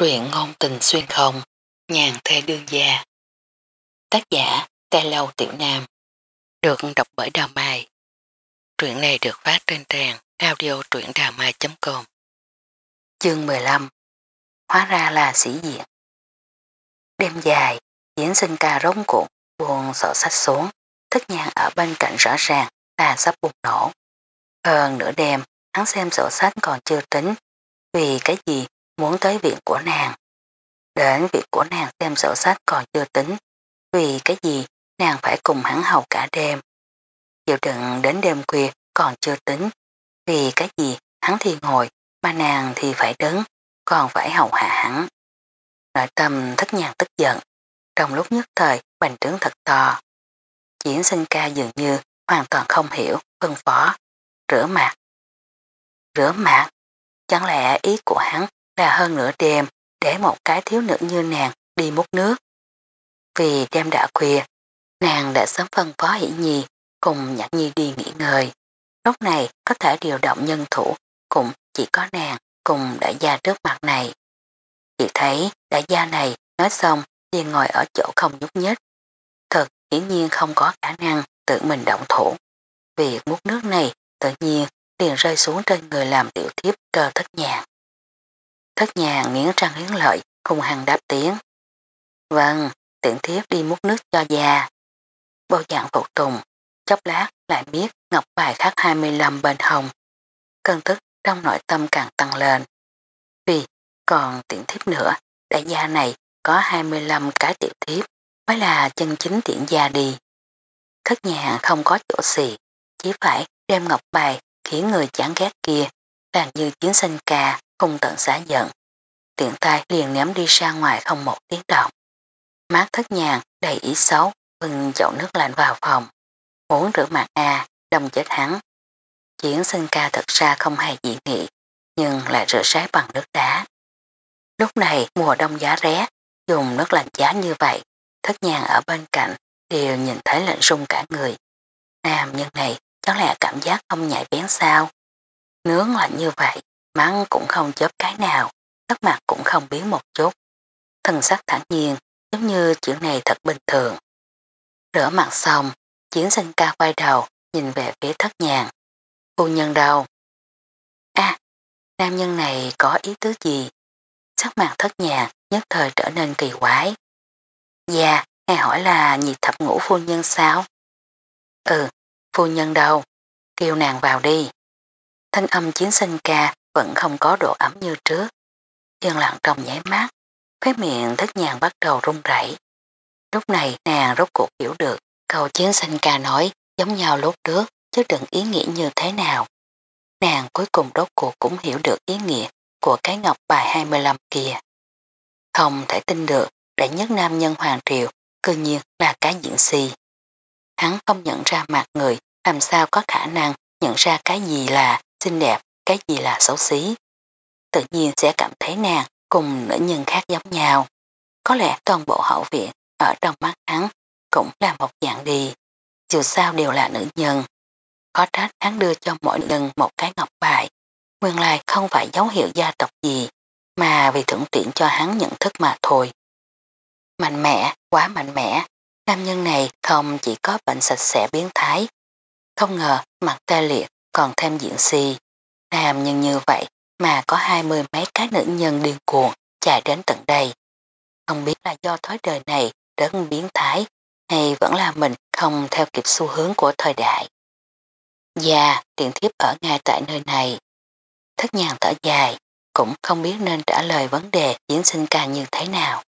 Truyện ngôn tình xuyên không, nhàn thê đương gia. Tác giả, Tê Lâu Tiểu Nam. Được đọc bởi Đào Mai. Truyện này được phát trên trang audio truyệnđàmai.com Chương 15 Hóa ra là sĩ diện. Đêm dài, diễn sinh ca rống cuộn, buồn sổ sách xuống, thức nhàn ở bên cạnh rõ ràng là sắp bùng nổ. Hơn nửa đêm, hắn xem sổ sách còn chưa tính, vì cái gì muốn tới viện của nàng. Đến việc của nàng xem sổ sách còn chưa tính, vì cái gì nàng phải cùng hắn hầu cả đêm. Chịu đựng đến đêm khuya còn chưa tính, vì cái gì hắn thì ngồi, mà nàng thì phải đứng, còn phải hầu hạ hắn. Nội tâm thất nhàng tức giận, trong lúc nhất thời bành trướng thật to. Diễn sinh ca dường như hoàn toàn không hiểu, phân phó, rửa mặt. Rửa mặt, chẳng lẽ ý của hắn là hơn nửa đêm để một cái thiếu nữ như nàng đi múc nước. Vì đêm đã khuya, nàng đã sớm phân phó hỷ nhi cùng nhạc nhi đi nghỉ ngơi. Lúc này có thể điều động nhân thủ cũng chỉ có nàng cùng đại gia trước mặt này. Chỉ thấy đại gia này nói xong liền ngồi ở chỗ không nhúc nhích. Thật hiển nhiên không có khả năng tự mình động thủ. Việc múc nước này tự nhiên liền rơi xuống trên người làm tiểu thiếp cơ thất nhạc. Thất nhàng nghiến răng nghiến lợi cùng hằng đáp tiếng. Vâng, tiện thiếp đi múc nước cho già. Bao dạng phục tùng, chốc lát lại biết ngọc bài khắc 25 bên hồng. Cân thức trong nội tâm càng tăng lên. Vì còn tiện thiếp nữa, đại gia này có 25 cái tiểu thiếp mới là chân chính tiện gia đi. Thất nhà không có chỗ xì, chỉ phải đem ngọc bài khiến người chán ghét kia làm như chiến sinh ca không tận xá giận tiện tay liền ném đi ra ngoài không một tiếng động. Mát thất nhàng đầy ý xấu, bưng chậu nước lạnh vào phòng. Muốn rửa mặt à, đông chết hắn. Chiến sinh ca thật ra không hề dị nghị, nhưng lại rửa sái bằng nước đá. Lúc này mùa đông giá rét, dùng nước lạnh giá như vậy, thất nhàng ở bên cạnh đều nhìn thấy lạnh rung cả người. Nam nhân này chắc là cảm giác không nhạy bén sao. Nướng lạnh như vậy, mắng cũng không chớp cái nào sắc mặt cũng không biến một chút. Thần sắc thản nhiên, giống như chuyện này thật bình thường. Rửa mặt xong, chiến sinh ca quay đầu, nhìn về phía thất nhàng. Phu nhân đâu? À, nam nhân này có ý tứ gì? Sắc mặt thất nhàng nhất thời trở nên kỳ quái. Dạ, ngài hỏi là nhị thập ngũ phu nhân sao? Ừ, phu nhân đâu? Kêu nàng vào đi. Thanh âm chiến sinh ca vẫn không có độ ấm như trước yên lặng trong nháy mắt, phép miệng thất nhàng bắt đầu run rẩy. Lúc này nàng rốt cuộc hiểu được câu chiến sinh ca nói giống nhau lúc trước chứ đừng ý nghĩa như thế nào. Nàng cuối cùng rốt cuộc cũng hiểu được ý nghĩa của cái ngọc bài 25 kia. Không thể tin được đại nhất nam nhân hoàng triều cư nhiên là cái diễn si. Hắn không nhận ra mặt người làm sao có khả năng nhận ra cái gì là xinh đẹp, cái gì là xấu xí tự nhiên sẽ cảm thấy nàng cùng nữ nhân khác giống nhau. Có lẽ toàn bộ hậu viện ở trong mắt hắn cũng là một dạng đi. Dù sao đều là nữ nhân. Có trách hắn đưa cho mỗi lần một cái ngọc bài. Nguyên lai không phải dấu hiệu gia tộc gì, mà vì thuận tiện cho hắn nhận thức mà thôi. Mạnh mẽ, quá mạnh mẽ. Nam nhân này không chỉ có bệnh sạch sẽ biến thái. Không ngờ mặt tê liệt còn thêm diện si. Nam nhân như vậy mà có hai mươi mấy cái nữ nhân điên cuồng chạy đến tận đây. Không biết là do thói đời này rất biến thái hay vẫn là mình không theo kịp xu hướng của thời đại. Dạ, tiện thiếp ở ngay tại nơi này. Thất nhàng thở dài, cũng không biết nên trả lời vấn đề chiến sinh ca như thế nào.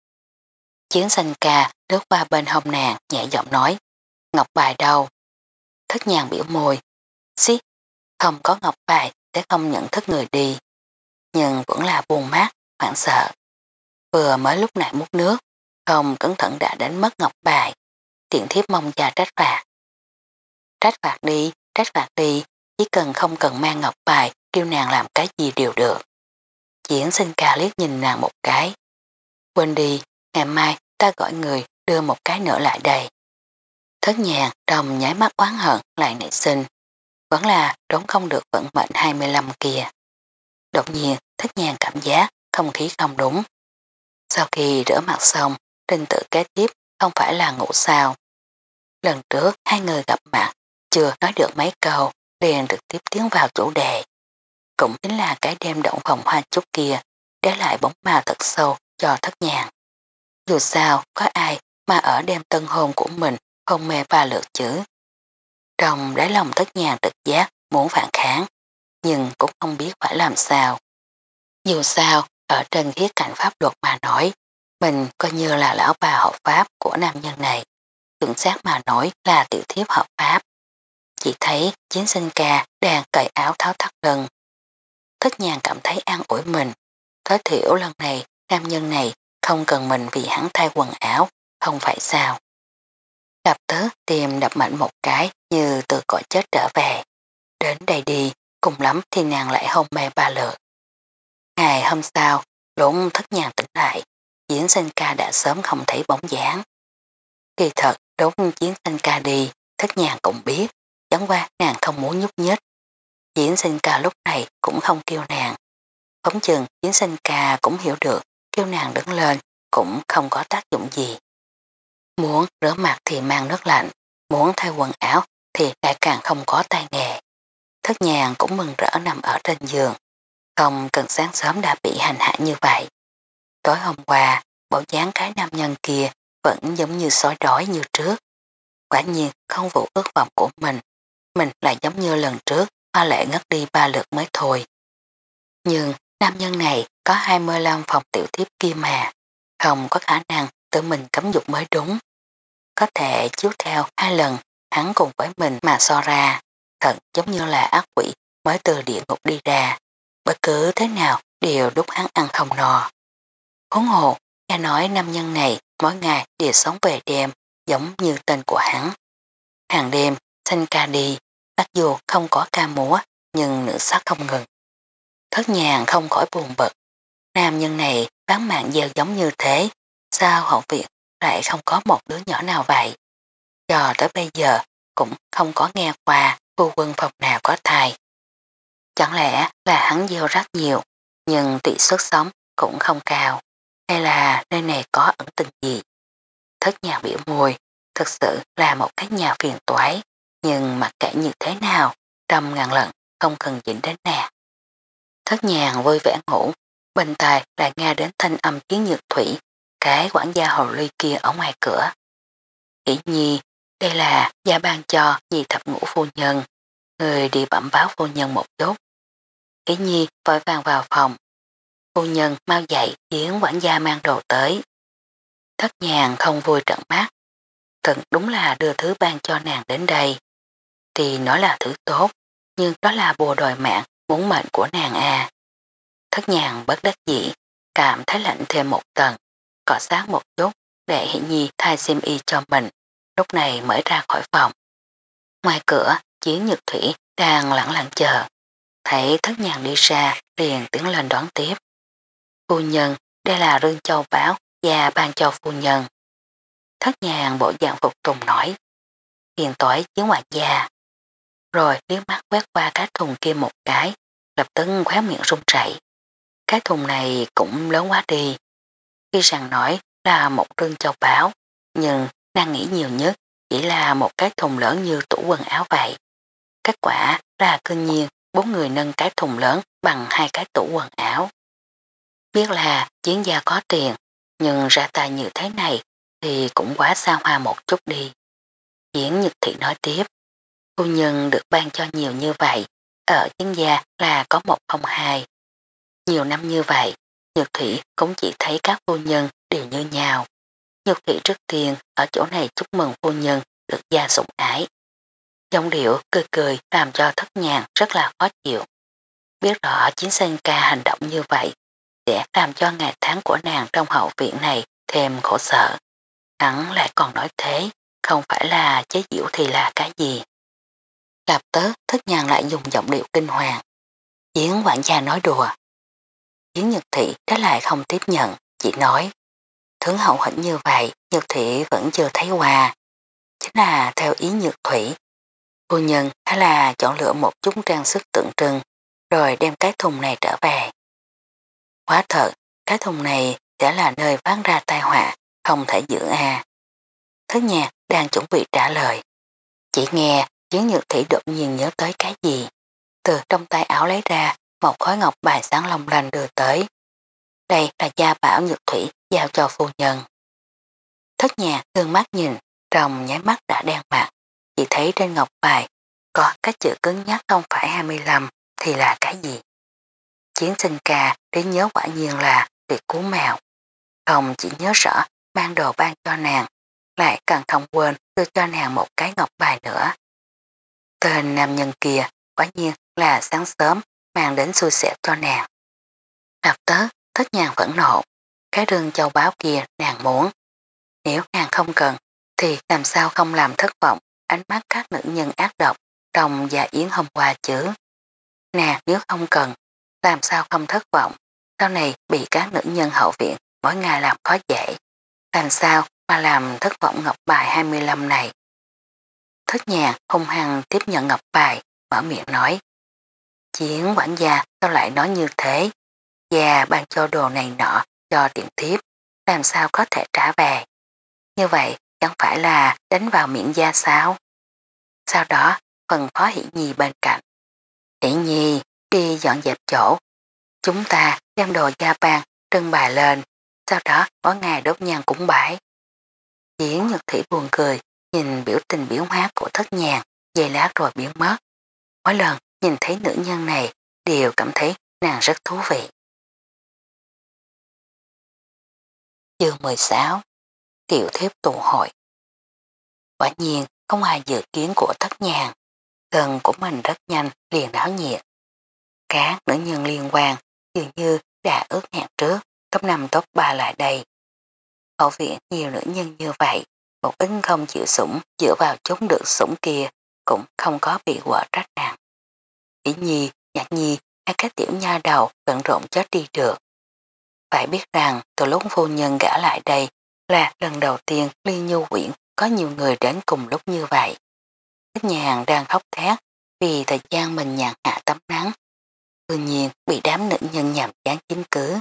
Chiến sinh ca lướt qua bên hông nàng nhẹ giọng nói, ngọc bài đâu? Thất nhàng biểu môi, xí, không có ngọc bài sẽ không nhận thức người đi nhưng vẫn là buồn mát, hoảng sợ. Vừa mới lúc nãy múc nước, không cẩn thận đã đánh mất ngọc bài, tiện thiếp mong cha trách phạt. Trách phạt đi, trách phạt đi, chỉ cần không cần mang ngọc bài, kêu nàng làm cái gì đều được. Diễn sinh ca liếc nhìn nàng một cái. Quên đi, ngày mai ta gọi người đưa một cái nữa lại đây. Thất nhàng đồng nháy mắt oán hận lại nảy sinh. Vẫn là trốn không được vận mệnh 25 kia. Đột nhiên thích nhàng cảm giác không khí không đúng, Sau khi rửa mặt xong, trình tự kế tiếp không phải là ngủ sao. Lần trước hai người gặp mặt, chưa nói được mấy câu, liền được tiếp tiến vào chủ đề. Cũng chính là cái đêm động phòng hoa chút kia, để lại bóng ma thật sâu cho thất nhàng. Dù sao, có ai mà ở đêm tân hôn của mình không mê ba lượt chữ. Trong đáy lòng thất nhàng tự giác muốn phản kháng, nhưng cũng không biết phải làm sao. Dù sao, ở trên khía cạnh pháp luật mà nói, mình coi như là lão bà hợp pháp của nam nhân này. Chuẩn xác mà nói là tiểu thiếp hợp pháp. Chỉ thấy chiến sinh ca đang cởi áo tháo thắt lưng. Thất nhàng cảm thấy an ủi mình. Tối thiểu lần này, nam nhân này không cần mình vì hắn thay quần áo, không phải sao. Đập tức tìm đập mạnh một cái như từ cõi chết trở về. Đến đây đi, cùng lắm thì nàng lại hôn mê ba lượt. Ngày hôm sau, lũng thất nhàng tỉnh lại, diễn sinh ca đã sớm không thấy bóng dáng. Kỳ thật, đốt chiến sinh ca đi, thất nhàng cũng biết, chẳng qua nàng không muốn nhúc nhích. Diễn sinh ca lúc này cũng không kêu nàng. Phóng chừng diễn sinh ca cũng hiểu được, kêu nàng đứng lên cũng không có tác dụng gì. Muốn rửa mặt thì mang nước lạnh, muốn thay quần áo thì lại càng không có tay nghề. Thất nhàng cũng mừng rỡ nằm ở trên giường, không cần sáng sớm đã bị hành hạ như vậy. Tối hôm qua, bộ dáng cái nam nhân kia vẫn giống như sói đói như trước. Quả nhiên không vụ ước vọng của mình, mình lại giống như lần trước hoa lệ ngất đi ba lượt mới thôi. Nhưng nam nhân này có 25 phòng tiểu tiếp kia mà, không có khả năng tự mình cấm dục mới đúng. Có thể chiếu theo hai lần hắn cùng với mình mà so ra, thật giống như là ác quỷ mới từ địa ngục đi ra. Bất cứ thế nào đều đúc hắn ăn không no. Huống hồ, nghe nói nam nhân này mỗi ngày đều sống về đêm giống như tên của hắn. Hàng đêm, xanh ca đi, mặc dù không có ca múa nhưng nữ sắc không ngừng. Thất nhàng không khỏi buồn bực. Nam nhân này bán mạng gieo giống như thế, sao hậu viện lại không có một đứa nhỏ nào vậy? Cho tới bây giờ cũng không có nghe qua phu quân phòng nào có thai. Chẳng lẽ là hắn gieo rất nhiều, nhưng tỷ suất sống cũng không cao, hay là nơi này có ẩn tình gì? Thất nhà biểu môi, thực sự là một cái nhà phiền toái, nhưng mặc kệ như thế nào, trăm ngàn lần không cần dính đến nè. Thất nhàng vui vẻ ngủ, bên tài lại nghe đến thanh âm chiến nhược thủy, cái quản gia hồ ly kia ở ngoài cửa. Kỷ nhi, đây là gia ban cho dì thập ngũ phu nhân, người đi bẩm báo phu nhân một chút. Kỷ nhi vội vàng vào phòng. Phu nhân mau dậy khiến quản gia mang đồ tới. Thất nhàng không vui trận mắt. Thật đúng là đưa thứ ban cho nàng đến đây. Thì nó là thứ tốt, nhưng đó là bùa đòi mạng muốn mệnh của nàng à. Thất nhàng bất đắc dĩ, cảm thấy lạnh thêm một tầng, cọ sát một chút để hiển nhi thay xem y cho mình, lúc này mới ra khỏi phòng. Ngoài cửa, chiến nhược thủy đang lặng lặng chờ. Thấy thất nhàng đi ra, liền tiến lên đón tiếp. Phu nhân, đây là rương châu báo và ban cho phu nhân. Thất nhàng bộ dạng phục tùng nổi. Hiền tối chiến hoạt gia. Rồi liếc mắt quét qua cái thùng kia một cái, lập tức khóe miệng rung rẩy. Cái thùng này cũng lớn quá đi. Khi rằng nói là một rương châu báo, nhưng nàng nghĩ nhiều nhất chỉ là một cái thùng lớn như tủ quần áo vậy. Kết quả là cương nhiên bốn người nâng cái thùng lớn bằng hai cái tủ quần áo. Biết là chiến gia có tiền, nhưng ra tay như thế này thì cũng quá xa hoa một chút đi. Diễn Nhật Thị nói tiếp, phu nhân được ban cho nhiều như vậy, ở chiến gia là có một không hai. Nhiều năm như vậy, Nhược Thị cũng chỉ thấy các phu nhân đều như nhau. Nhược Thị trước tiên ở chỗ này chúc mừng phu nhân được gia sủng ái. Dòng điệu cười cười làm cho thất nhàng rất là khó chịu. Biết rõ chính sinh ca hành động như vậy sẽ làm cho ngày tháng của nàng trong hậu viện này thêm khổ sở. Hắn lại còn nói thế, không phải là chế diễu thì là cái gì. Lập tớ thất nhàng lại dùng giọng điệu kinh hoàng. Chiến quản gia nói đùa. Chiến nhật thị đã lại không tiếp nhận, chỉ nói. Thướng hậu hĩnh như vậy, nhật thị vẫn chưa thấy qua. Chính là theo ý nhược thủy. Phu nhân hay là chọn lựa một chút trang sức tượng trưng, rồi đem cái thùng này trở về. Quá thật, cái thùng này sẽ là nơi phát ra tai họa, không thể giữ à. Thứ nhà đang chuẩn bị trả lời. Chỉ nghe Yến nhược thủy đột nhiên nhớ tới cái gì. Từ trong tay áo lấy ra một khối ngọc bài sáng long lanh đưa tới. Đây là gia bảo nhược thủy giao cho phu nhân. Thất nhà gương mắt nhìn, trong nháy mắt đã đen mặt. Chỉ thấy trên ngọc bài có cái chữ cứng nhắc không phải 25 thì là cái gì? Chiến sinh ca đến nhớ quả nhiên là việc cứu mèo. Không chỉ nhớ rõ mang đồ ban cho nàng, lại càng không quên đưa cho nàng một cái ngọc bài nữa. Tên nam nhân kia quả nhiên là sáng sớm mang đến xui xẻo cho nàng. Lập tức, thất nhàng vẫn nộ, cái rương châu báo kia nàng muốn. Nếu nàng không cần, thì làm sao không làm thất vọng ánh mắt các nữ nhân ác độc trong và yến hôm qua chứ. Nàng nếu không cần, làm sao không thất vọng, sau này bị các nữ nhân hậu viện mỗi ngày làm khó dễ. Làm sao mà làm thất vọng ngọc bài 25 này. Thất nhạc hung hăng tiếp nhận ngọc bài, mở miệng nói. Chiến quản gia sao lại nói như thế? Già ban cho đồ này nọ cho tiện thiếp, làm sao có thể trả về? Như vậy chẳng phải là đánh vào miệng gia sao? Sau đó phần phó hỷ nhi bên cạnh. Hỷ nhi đi dọn dẹp chỗ. Chúng ta đem đồ gia ban trưng bày lên, sau đó có ngày đốt nhang cũng bãi. Chiến nhật thủy buồn cười, nhìn biểu tình biểu hóa của thất nhàng, dây lát rồi biến mất. Mỗi lần nhìn thấy nữ nhân này đều cảm thấy nàng rất thú vị. Chương 16 Tiểu thiếp tụ hội Quả nhiên không ai dự kiến của thất nhàng, gần của mình rất nhanh liền đáo nhiệt. Các nữ nhân liên quan dường như đã ước hẹn trước top 5 top 3 lại đây. Hậu viện nhiều nữ nhân như vậy, một ít không chịu sủng dựa vào chống được sủng kia cũng không có bị quả trách nặng. Ý nhi, nhạc nhi hai cái tiểu nha đầu bận rộn chết đi được. Phải biết rằng từ lúc phu nhân gã lại đây là lần đầu tiên ly Nhu Quyển có nhiều người đến cùng lúc như vậy. Thích hàng đang khóc thét vì thời gian mình nhàn hạ tấm nắng. Tự nhiên bị đám nữ nhân nhằm chán chính cứ.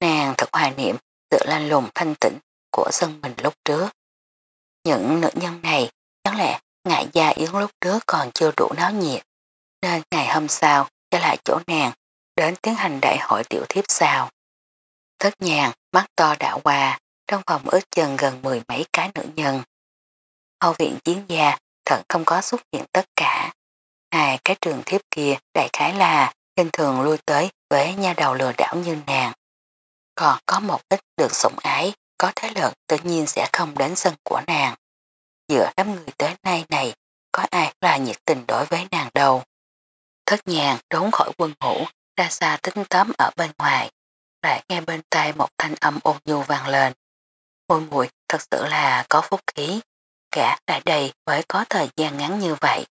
Nàng thật hoài niệm sự lanh lùng thanh tĩnh của sân mình lúc trước. Những nữ nhân này chẳng lẽ ngại gia yến lúc trước còn chưa đủ náo nhiệt, nên ngày hôm sau trở lại chỗ nàng đến tiến hành đại hội tiểu thiếp sao. Thất nhàng, mắt to đã qua, trong phòng ước chừng gần mười mấy cái nữ nhân. Hậu viện chiến gia thật không có xuất hiện tất cả. Hai cái trường thiếp kia đại khái là bình thường lui tới với nha đầu lừa đảo như nàng. Còn có một ít được sủng ái, có thế lực tự nhiên sẽ không đến sân của nàng. Giữa đám người tới nay này, có ai là nhiệt tình đối với nàng đâu. Thất nhàng trốn khỏi quân ngủ, ra xa tính tóm ở bên ngoài, lại nghe bên tay một thanh âm ôn nhu vang lên. Mùi mùi thật sự là có phúc khí, cả tại đây mới có thời gian ngắn như vậy.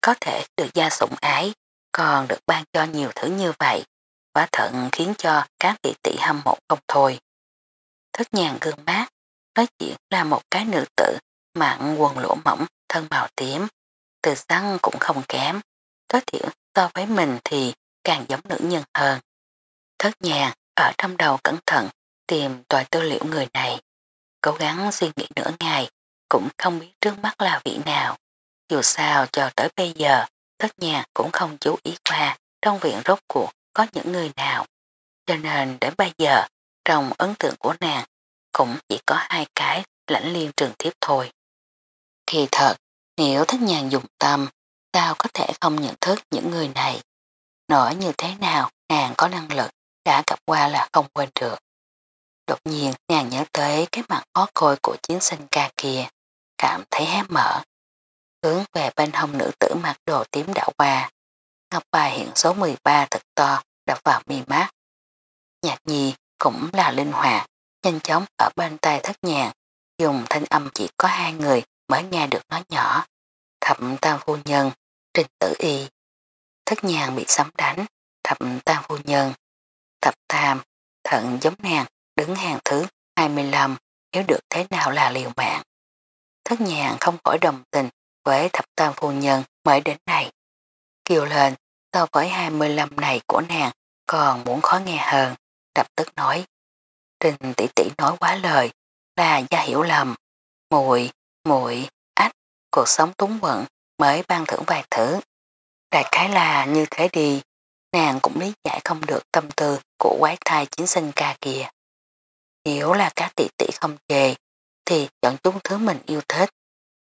Có thể được gia sủng ái, còn được ban cho nhiều thứ như vậy, quả thận khiến cho các tỷ tỷ hâm mộ không thôi. Thất nhàng gương mát, nói chuyện là một cái nữ tử mặn quần lỗ mỏng thân màu tím, từ sáng cũng không kém, tối thiểu so với mình thì càng giống nữ nhân hơn. Thất nhàng ở trong đầu cẩn thận tìm tòa tư liệu người này, cố gắng suy nghĩ nửa ngày cũng không biết trước mắt là vị nào. Dù sao cho tới bây giờ, thất nhàng cũng không chú ý qua trong viện rốt cuộc có những người nào. Cho nên đến bây giờ, trong ấn tượng của nàng cũng chỉ có hai cái lãnh liên trường tiếp thôi. Thì thật, nếu thất nhàng dùng tâm, sao có thể không nhận thức những người này? Nổi như thế nào nàng có năng lực đã gặp qua là không quên được. Đột nhiên nàng nhớ tới cái mặt khó coi của chiến sinh ca kia, cảm thấy hé mở. Hướng về bên hông nữ tử mặc đồ tím đảo qua. Ngọc bài hiện số 13 thật to đập vào mi mắt. Nhạc nhi cũng là linh hoạt, nhanh chóng ở bên tay thất nhàng, dùng thanh âm chỉ có hai người mới nghe được nói nhỏ. Thập tam phu nhân, trình tử y. Thất nhàng bị sấm đánh, thập tam phu nhân. Thập tam, thận giống nàng, đứng hàng thứ 25, nếu được thế nào là liều mạng. Thất nhàng không khỏi đồng tình với thập tam phu nhân mới đến này. Kiều lên, so với 25 này của nàng còn muốn khó nghe hơn, đập tức nói. Trình tỷ tỷ nói quá lời, là gia hiểu lầm. Mùi, muội cuộc sống túng quẩn mới ban thưởng vài thứ. Đại khái là như thế đi, nàng cũng lý giải không được tâm tư của quái thai chính sinh ca kia. Nếu là các tỷ tỷ không chê, thì chọn chúng thứ mình yêu thích,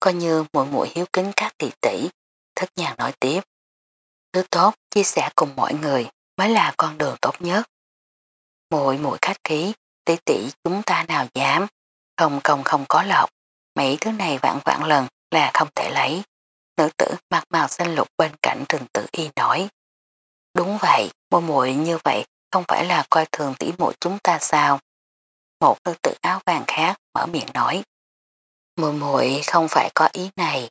coi như muội muội hiếu kính các tỷ tỷ, thất nhàng nói tiếp. Thứ tốt chia sẻ cùng mọi người mới là con đường tốt nhất. Muội muội khách khí, tỷ tỷ chúng ta nào dám, không công không có lọc, mấy thứ này vạn vạn lần là không thể lấy. Nữ tử mặc màu xanh lục bên cạnh trình tử y nói. Đúng vậy, môi muội như vậy không phải là coi thường tỷ muội chúng ta sao? Một nữ tử áo vàng khác mở miệng nói. Mùi muội không phải có ý này.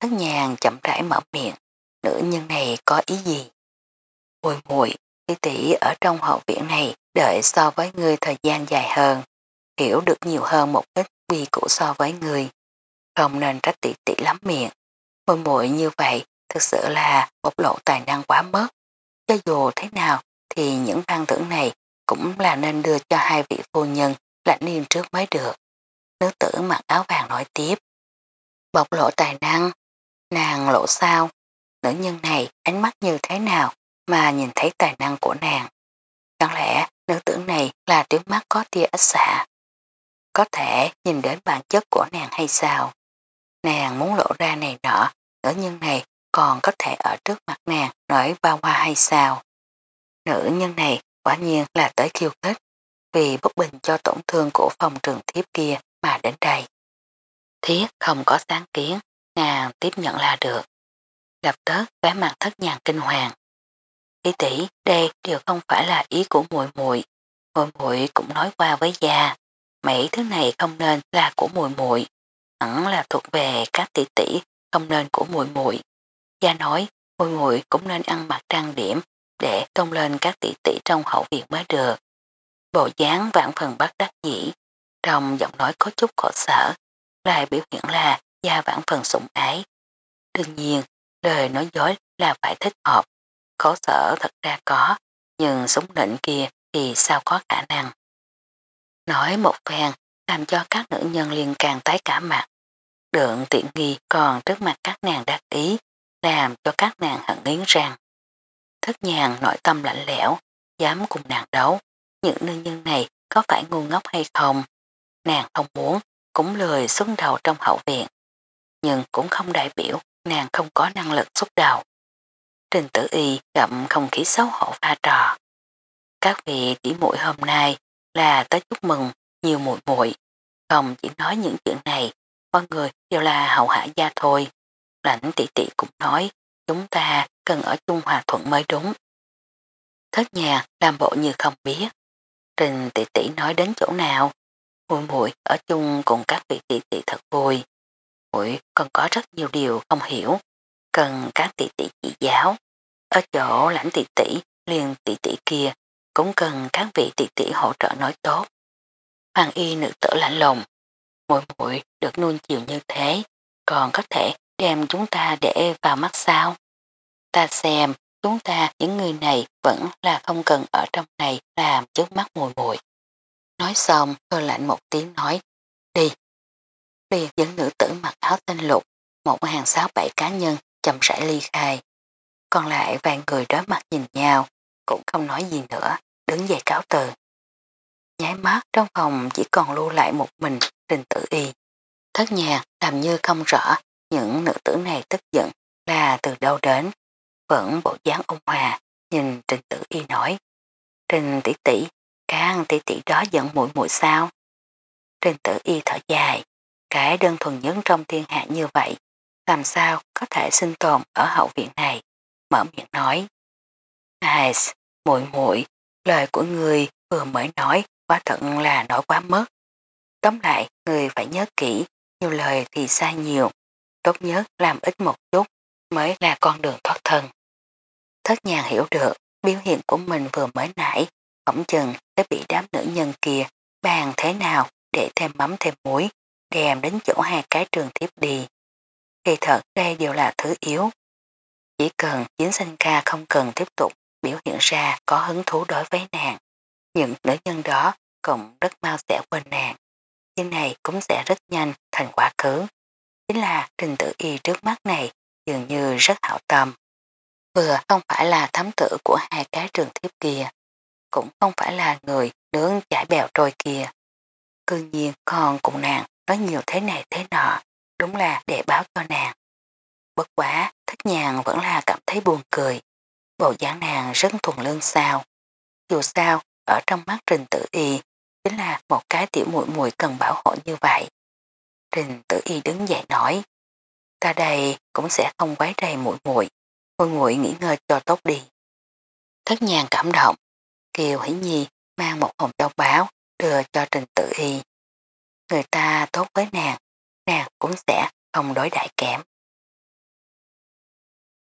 Thất nhàng chậm rãi mở miệng. Nữ nhân này có ý gì? Mùi muội tỷ tỷ ở trong hậu viện này đợi so với người thời gian dài hơn. Hiểu được nhiều hơn một ít quy củ so với người. Không nên trách tỷ tỷ lắm miệng. Mùi muội như vậy thực sự là bộc lộ tài năng quá mất. Cho dù thế nào thì những ban thưởng này cũng là nên đưa cho hai vị phu nhân lãnh niên trước mới được. Nữ tử mặc áo vàng nói tiếp. Bộc lộ tài năng, nàng lộ sao, nữ nhân này ánh mắt như thế nào mà nhìn thấy tài năng của nàng. Chẳng lẽ nữ tử này là tiếng mắt có tia ách xạ? Có thể nhìn đến bản chất của nàng hay sao? Nàng muốn lộ ra này nọ, nữ nhân này còn có thể ở trước mặt nàng nói bao hoa hay sao? Nữ nhân này quả nhiên là tới khiêu khích vì bất bình cho tổn thương của phòng trường thiếp kia mà đến đây. Thiết không có sáng kiến, nàng tiếp nhận là được. Lập tức vẻ mặt thất nhàng kinh hoàng. Ý tỷ, đây đều không phải là ý của muội muội. Muội muội cũng nói qua với gia, mấy thứ này không nên là của muội muội, hẳn là thuộc về các tỷ tỷ, không nên của muội muội. Gia nói, muội muội cũng nên ăn mặc trang điểm để tôn lên các tỷ tỷ trong hậu viện mới được. Bộ dáng vạn phần bắt đắc dĩ, trong giọng nói có chút khổ sở, lại biểu hiện là gia vạn phần sủng ái. Đương nhiên, lời nói dối là phải thích hợp, khổ sở thật ra có, nhưng súng lệnh kia thì sao có khả năng. Nói một phen làm cho các nữ nhân liên càng tái cả mặt. Đượng tiện nghi còn trước mặt các nàng đắc ý, làm cho các nàng hận nghiến rằng. Thất nhàng nội tâm lạnh lẽo, dám cùng nàng đấu. Những nữ nhân này có phải ngu ngốc hay không? Nàng không muốn, cũng lười xuống đầu trong hậu viện. Nhưng cũng không đại biểu nàng không có năng lực xuất đầu. Trình tử y gặm không khí xấu hổ pha trò. Các vị tỷ muội hôm nay là tới chúc mừng nhiều muội muội không chỉ nói những chuyện này, mọi người đều là hậu hạ gia thôi. Lãnh tỷ tỷ cũng nói, chúng ta cần ở chung hòa thuận mới đúng. Thất nhà làm bộ như không biết. Trình tỷ tỷ nói đến chỗ nào, muội muội ở chung cùng các vị tỷ tỷ thật vui. Muội còn có rất nhiều điều không hiểu, cần các tỷ tỷ chỉ giáo. Ở chỗ lãnh tỷ tỷ, liền tỷ tỷ kia, cũng cần các vị tỷ tỷ hỗ trợ nói tốt. Hoàng y nữ tử lạnh lùng, Mỗi mũi được nuông chiều như thế, còn có thể đem chúng ta để vào mắt sao? Ta xem, chúng ta những người này vẫn là không cần ở trong này làm trước mắt mùi mùi. Nói xong, tôi lạnh một tiếng nói, đi. Liền dẫn nữ tử mặc áo tên lục, một hàng sáu bảy cá nhân chậm rãi ly khai. Còn lại vài người đối mặt nhìn nhau, cũng không nói gì nữa, đứng dậy cáo từ. Nháy mắt trong phòng chỉ còn lưu lại một mình trình tử y. Thất nhạc làm như không rõ những nữ tử này tức giận là từ đâu đến. Vẫn bộ dáng ôn hòa, nhìn trình tử y nói. Trình tỷ tỷ, can tỷ tỷ đó giận mũi mũi sao? Trình tử y thở dài, cái đơn thuần nhất trong thiên hạ như vậy, làm sao có thể sinh tồn ở hậu viện này? Mở miệng nói. Nice, muội muội lời của người vừa mới nói quá thận là nói quá mất. Tóm lại, người phải nhớ kỹ, nhiều lời thì sai nhiều, tốt nhất làm ít một chút mới là con đường thoát thân. Thất nhàng hiểu được biểu hiện của mình vừa mới nãy, phỏng chừng đã bị đám nữ nhân kia bàn thế nào để thêm mắm thêm muối, đem đến chỗ hai cái trường tiếp đi. Kỳ thật đây đều là thứ yếu. Chỉ cần chính sinh ca không cần tiếp tục biểu hiện ra có hứng thú đối với nàng. Những nữ nhân đó cũng rất mau sẽ quên nàng. Chuyện này cũng sẽ rất nhanh thành quá khứ. Chính là trình tự y trước mắt này dường như rất hảo tâm. Vừa không phải là thám tử của hai cái trường thiếp kia, cũng không phải là người nướng chải bèo trôi kia. Cư nhiên còn cùng nàng nói nhiều thế này thế nọ, đúng là để báo cho nàng. Bất quá, thích nhàn vẫn là cảm thấy buồn cười. Bộ dáng nàng rất thuần lương sao. Dù sao, ở trong mắt trình Tử y, chính là một cái tiểu muội muội cần bảo hộ như vậy. Trình Tử y đứng dậy nói, ta đây cũng sẽ không quấy rầy muội muội, muội muội nghỉ ngơi cho tốt đi. Thất nhàn cảm động, Kiều Hỷ Nhi mang một hồng châu báo đưa cho trình Tử y. Người ta tốt với nàng, nàng cũng sẽ không đối đại kém.